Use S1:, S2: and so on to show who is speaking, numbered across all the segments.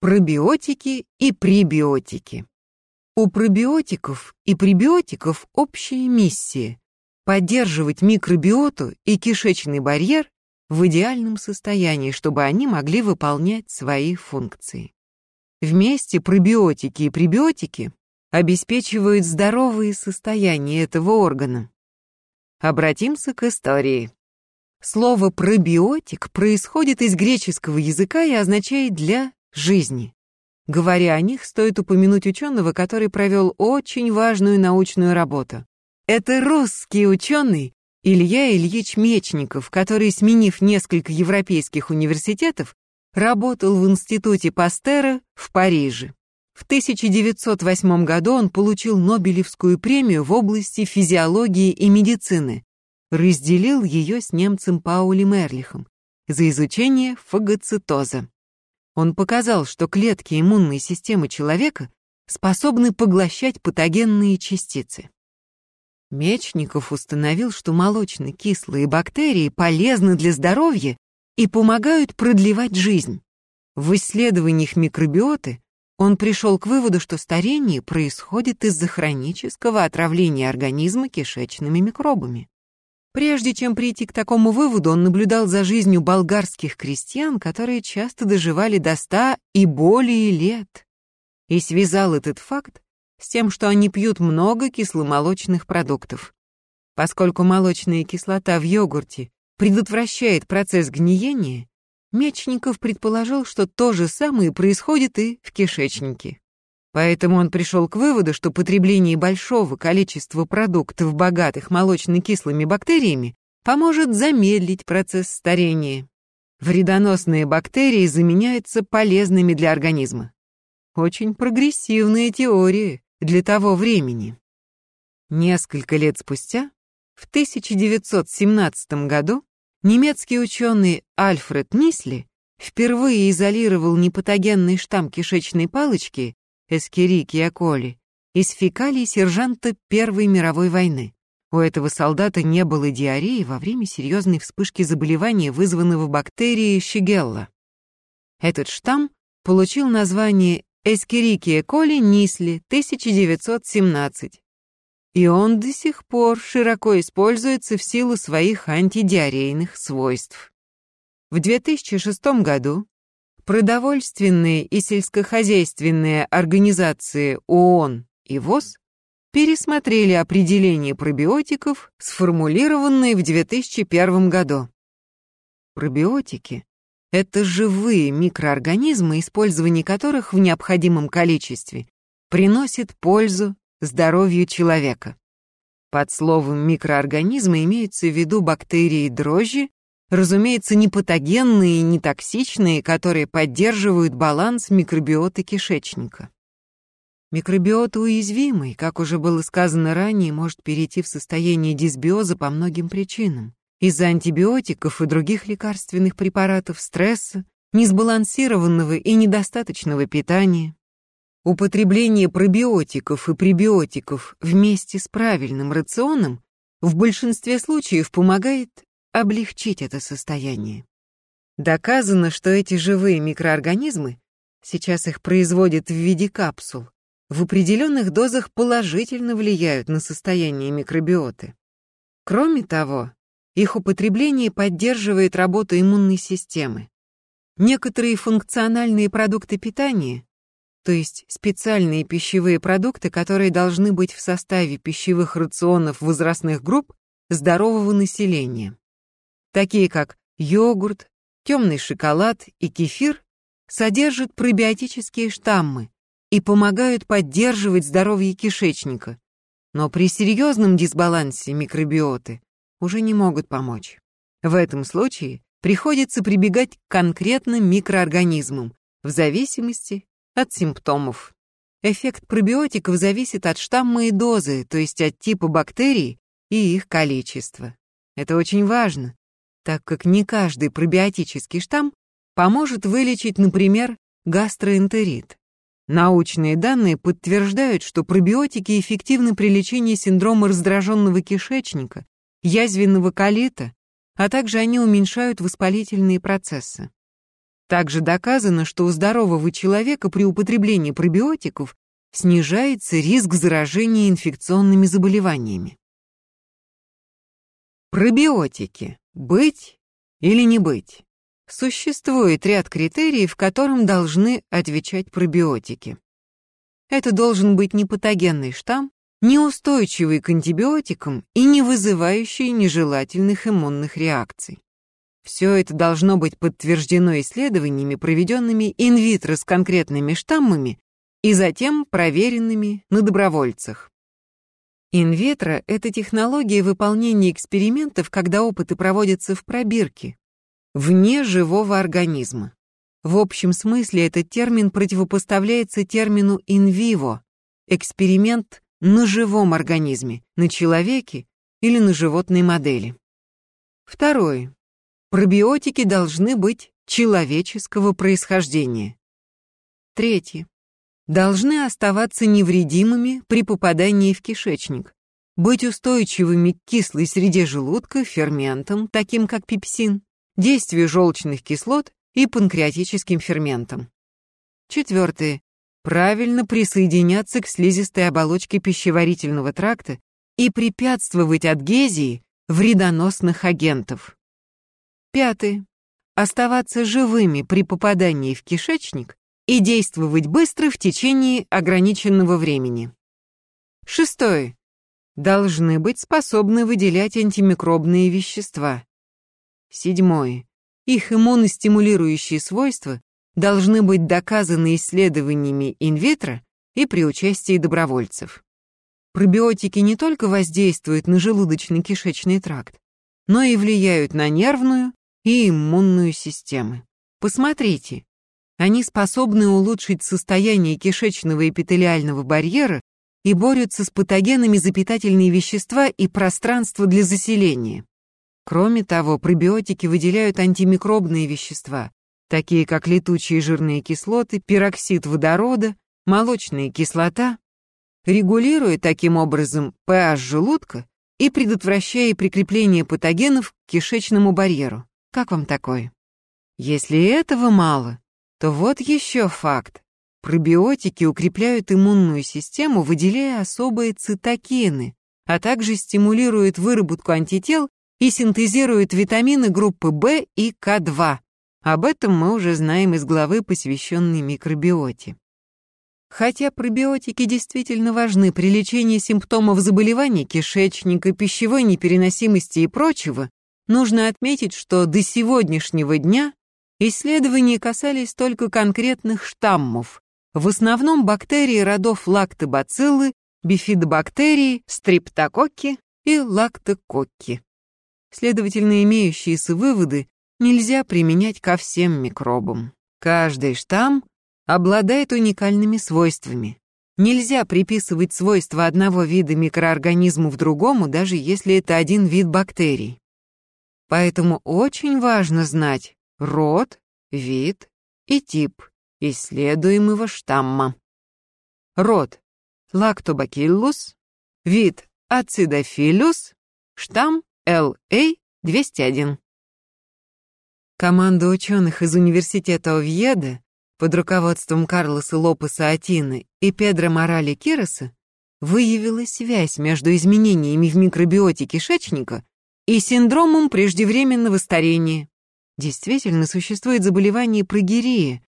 S1: Пробиотики и пребиотики. У пробиотиков и пребиотиков общая миссия – поддерживать микробиоту и кишечный барьер в идеальном состоянии, чтобы они могли выполнять свои функции. Вместе пробиотики и пребиотики обеспечивают здоровые состояния этого органа. Обратимся к истории. Слово «пробиотик» происходит из греческого языка и означает «для жизни». Говоря о них, стоит упомянуть ученого, который провел очень важную научную работу. Это русский ученый Илья Ильич Мечников, который, сменив несколько европейских университетов, работал в Институте Пастера в Париже. В 1908 году он получил Нобелевскую премию в области физиологии и медицины, разделил ее с немцем Паули Мерлихом за изучение фагоцитоза. Он показал, что клетки иммунной системы человека способны поглощать патогенные частицы. Мечников установил, что молочно-кислые бактерии полезны для здоровья и помогают продлевать жизнь. В исследованиях микробиоты он пришел к выводу, что старение происходит из-за хронического отравления организма кишечными микробами. Прежде чем прийти к такому выводу, он наблюдал за жизнью болгарских крестьян, которые часто доживали до ста и более лет, и связал этот факт с тем, что они пьют много кисломолочных продуктов. Поскольку молочная кислота в йогурте предотвращает процесс гниения, Мечников предположил, что то же самое происходит и в кишечнике. Поэтому он пришел к выводу, что потребление большого количества продуктов, богатых молочно-кислыми бактериями, поможет замедлить процесс старения. Вредоносные бактерии заменяются полезными для организма. Очень прогрессивные теории для того времени. Несколько лет спустя, в 1917 году, немецкий ученый Альфред Нисли впервые изолировал непатогенный штамм кишечной палочки Эскерикия Коли, из фекалий сержанта Первой мировой войны. У этого солдата не было диареи во время серьезной вспышки заболевания, вызванного бактерией Шигелла. Этот штамм получил название Эскерикия коли Нисли 1917. И он до сих пор широко используется в силу своих антидиарейных свойств. В 2006 году продовольственные и сельскохозяйственные организации ООН и ВОЗ пересмотрели определение пробиотиков, сформулированные в 2001 году. Пробиотики — это живые микроорганизмы, использование которых в необходимом количестве приносит пользу здоровью человека. Под словом микроорганизмы имеются в виду бактерии дрожжи, Разумеется, не патогенные не токсичные, которые поддерживают баланс микробиоты кишечника. Микробиота уязвимый, как уже было сказано ранее, может перейти в состояние дисбиоза по многим причинам. Из-за антибиотиков и других лекарственных препаратов, стресса, несбалансированного и недостаточного питания. Употребление пробиотиков и пребиотиков вместе с правильным рационом в большинстве случаев помогает облегчить это состояние. Доказано, что эти живые микроорганизмы, сейчас их производят в виде капсул, в определенных дозах положительно влияют на состояние микробиоты. Кроме того, их употребление поддерживает работу иммунной системы. Некоторые функциональные продукты питания, то есть специальные пищевые продукты, которые должны быть в составе пищевых рационов возрастных групп здорового населения, такие как йогурт, темный шоколад и кефир, содержат пробиотические штаммы и помогают поддерживать здоровье кишечника, но при серьезном дисбалансе микробиоты уже не могут помочь. В этом случае приходится прибегать к конкретным микроорганизмам в зависимости от симптомов. Эффект пробиотиков зависит от штамма и дозы, то есть от типа бактерий и их количества. Это очень важно, так как не каждый пробиотический штамм поможет вылечить, например, гастроэнтерит. Научные данные подтверждают, что пробиотики эффективны при лечении синдрома раздраженного кишечника, язвенного колита, а также они уменьшают воспалительные процессы. Также доказано, что у здорового человека при употреблении пробиотиков снижается риск заражения инфекционными заболеваниями. Пробиотики. Быть или не быть? Существует ряд критериев, которым должны отвечать пробиотики. Это должен быть не патогенный штамм, неустойчивый к антибиотикам и не вызывающий нежелательных иммунных реакций. Все это должно быть подтверждено исследованиями, проведенными инвитро с конкретными штаммами и затем проверенными на добровольцах. Инвитро — это технология выполнения экспериментов, когда опыты проводятся в пробирке, вне живого организма. В общем смысле этот термин противопоставляется термину инвиво — эксперимент на живом организме, на человеке или на животной модели. Второе. Пробиотики должны быть человеческого происхождения. Третье. Должны оставаться невредимыми при попадании в кишечник, быть устойчивыми к кислой среде желудка, ферментам, таким как пепсин, действию желчных кислот и панкреатическим ферментам. Четвертое. Правильно присоединяться к слизистой оболочке пищеварительного тракта и препятствовать адгезии вредоносных агентов. Пятое. Оставаться живыми при попадании в кишечник и действовать быстро в течение ограниченного времени. Шестое. Должны быть способны выделять антимикробные вещества. Седьмое. Их иммуностимулирующие свойства должны быть доказаны исследованиями инвитро и при участии добровольцев. Пробиотики не только воздействуют на желудочно-кишечный тракт, но и влияют на нервную и иммунную системы. Посмотрите, они способны улучшить состояние кишечного эпителиального барьера и борются с патогенами за питательные вещества и пространство для заселения. Кроме того, пробиотики выделяют антимикробные вещества, такие как летучие жирные кислоты, пероксид водорода, молочная кислота, регулируя таким образом pH желудка и предотвращая прикрепление патогенов к кишечному барьеру. Как вам такое? Если этого мало, то вот еще факт. Пробиотики укрепляют иммунную систему, выделяя особые цитокины, а также стимулируют выработку антител и синтезируют витамины группы В и К2. Об этом мы уже знаем из главы, посвященной микробиоте. Хотя пробиотики действительно важны при лечении симптомов заболеваний кишечника, пищевой непереносимости и прочего, Нужно отметить, что до сегодняшнего дня исследования касались только конкретных штаммов, в основном бактерий родов лактобациллы, бифидобактерии, стриптококки и лактококки. Следовательно, имеющиеся выводы нельзя применять ко всем микробам. Каждый штамм обладает уникальными свойствами. Нельзя приписывать свойства одного вида микроорганизму в другому, даже если это один вид бактерий. Поэтому очень важно знать род, вид и тип исследуемого штамма. Род – Lactobacillus, вид – Acidophilus, штамм LA-201. Команда ученых из Университета Овьеда под руководством Карлоса Лопеса Атины и Педро Морали Кироса выявила связь между изменениями в микробиоте кишечника и синдромом преждевременного старения. Действительно, существует заболевание прогерии,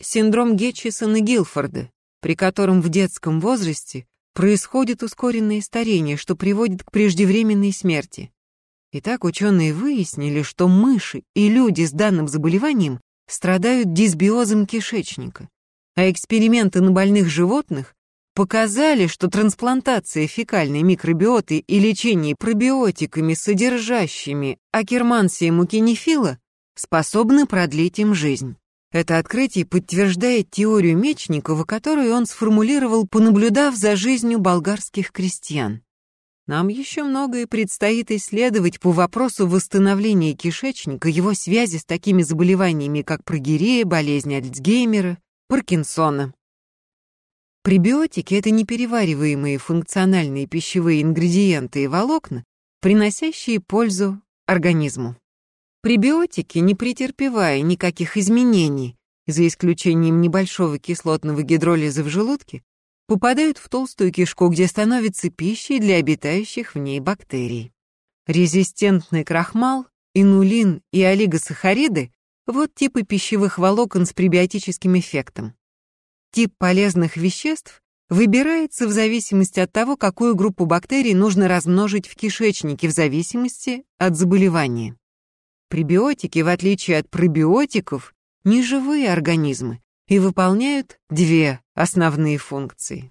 S1: синдром Гетчисона-Гилфорда, при котором в детском возрасте происходит ускоренное старение, что приводит к преждевременной смерти. Итак, ученые выяснили, что мыши и люди с данным заболеванием страдают дисбиозом кишечника, а эксперименты на больных животных показали, что трансплантация фекальной микробиоты и лечение пробиотиками, содержащими акермансия мукинефила, способны продлить им жизнь. Это открытие подтверждает теорию Мечникова, которую он сформулировал, понаблюдав за жизнью болгарских крестьян. Нам еще многое предстоит исследовать по вопросу восстановления кишечника, его связи с такими заболеваниями, как прогирея, болезнь Альцгеймера, Паркинсона. Пребиотики — это неперевариваемые функциональные пищевые ингредиенты и волокна, приносящие пользу организму. Пребиотики, не претерпевая никаких изменений, за исключением небольшого кислотного гидролиза в желудке, попадают в толстую кишку, где становятся пищей для обитающих в ней бактерий. Резистентный крахмал, инулин и олигосахариды – вот типы пищевых волокон с пребиотическим эффектом. Тип полезных веществ выбирается в зависимости от того, какую группу бактерий нужно размножить в кишечнике в зависимости от заболевания. Пребиотики, в отличие от пробиотиков, не живые организмы и выполняют две основные функции.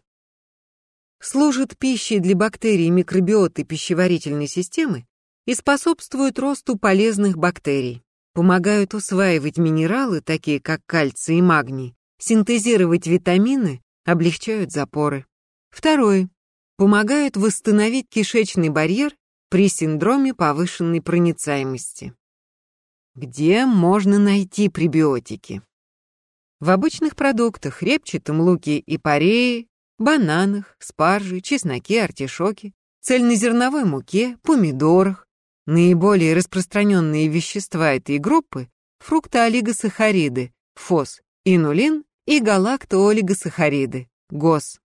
S1: Служат пищей для бактерий микробиоты пищеварительной системы и способствуют росту полезных бактерий, помогают усваивать минералы, такие как кальций и магний, синтезировать витамины, облегчают запоры. Второе. Помогают восстановить кишечный барьер при синдроме повышенной проницаемости. Где можно найти пребиотики? В обычных продуктах, репчатом луке и парее, бананах, спарже, чесноке, артишоке, цельнозерновой муке, помидорах. Наиболее распространенные вещества этой группы – фруктоолигосахариды, фос, инулин и галактоолигосахариды, ГОС.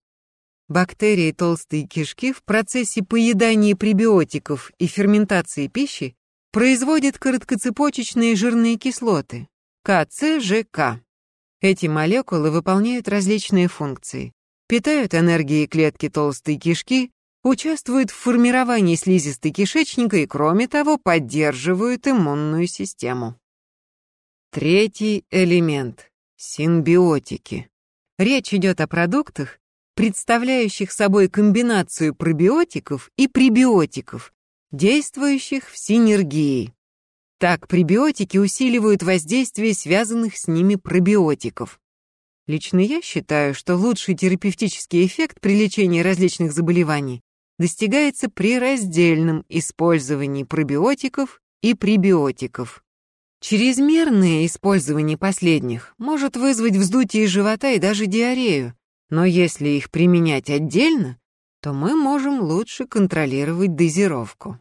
S1: Бактерии толстой кишки в процессе поедания пребиотиков и ферментации пищи производит короткоцепочечные жирные кислоты, КЦЖК. Эти молекулы выполняют различные функции. Питают энергией клетки толстой кишки, участвуют в формировании слизистой кишечника и, кроме того, поддерживают иммунную систему. Третий элемент – симбиотики. Речь идет о продуктах, представляющих собой комбинацию пробиотиков и пребиотиков, действующих в синергии. Так пребиотики усиливают воздействие связанных с ними пробиотиков. Лично я считаю, что лучший терапевтический эффект при лечении различных заболеваний достигается при раздельном использовании пробиотиков и пребиотиков. Чрезмерное использование последних может вызвать вздутие живота и даже диарею, но если их применять отдельно, то мы можем лучше контролировать дозировку.